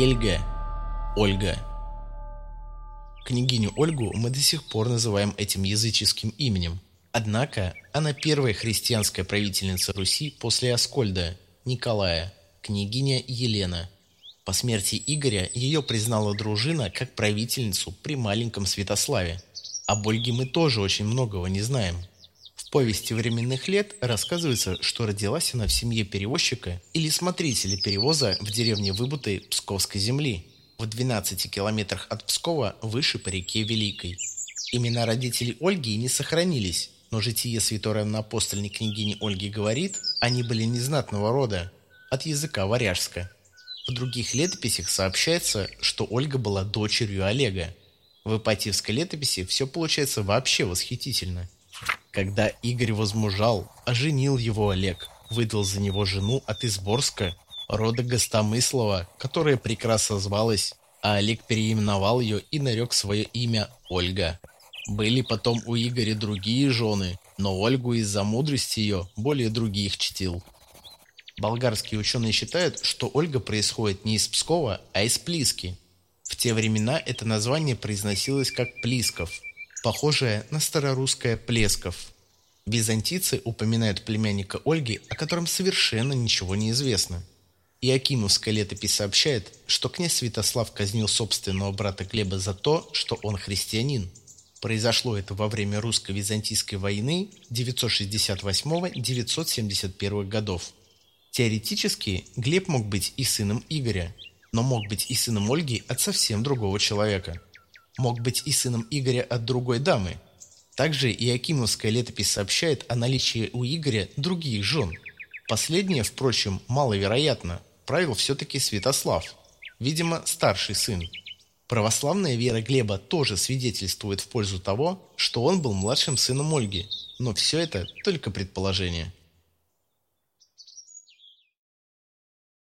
Хельга, Ольга. Княгиню Ольгу мы до сих пор называем этим языческим именем. Однако она первая христианская правительница Руси после Аскольда, Николая, княгиня Елена. По смерти Игоря ее признала дружина как правительницу при маленьком Святославе. Об Ольге мы тоже очень многого не знаем. Повести временных лет рассказывается, что родилась она в семье перевозчика или смотрителя перевоза в деревне Выбутой Псковской земли, в 12 километрах от Пскова выше по реке Великой. Имена родителей Ольги не сохранились, но житие святой равноапостольной княгини Ольги говорит, они были незнатного рода, от языка варяжска. В других летописях сообщается, что Ольга была дочерью Олега. В Ипатьевской летописи все получается вообще восхитительно – когда Игорь возмужал, оженил его Олег, выдал за него жену от Изборска, рода Гостомыслова, которая прекрасно звалась, а Олег переименовал ее и нарек свое имя Ольга. Были потом у Игоря другие жены, но Ольгу из-за мудрости ее более других чтил. Болгарские ученые считают, что Ольга происходит не из Пскова, а из Плиски. В те времена это название произносилось как Плисков – похожее на старорусское «плесков». Византийцы упоминают племянника Ольги, о котором совершенно ничего не известно. Иакимовская летопись сообщает, что князь Святослав казнил собственного брата Глеба за то, что он христианин. Произошло это во время русско-византийской войны 968-971 годов. Теоретически Глеб мог быть и сыном Игоря, но мог быть и сыном Ольги от совсем другого человека – мог быть и сыном Игоря от другой дамы. Также Иакимовская летопись сообщает о наличии у Игоря других жен. Последнее, впрочем, маловероятно. Правил все-таки Святослав, видимо, старший сын. Православная вера Глеба тоже свидетельствует в пользу того, что он был младшим сыном Ольги, но все это только предположение.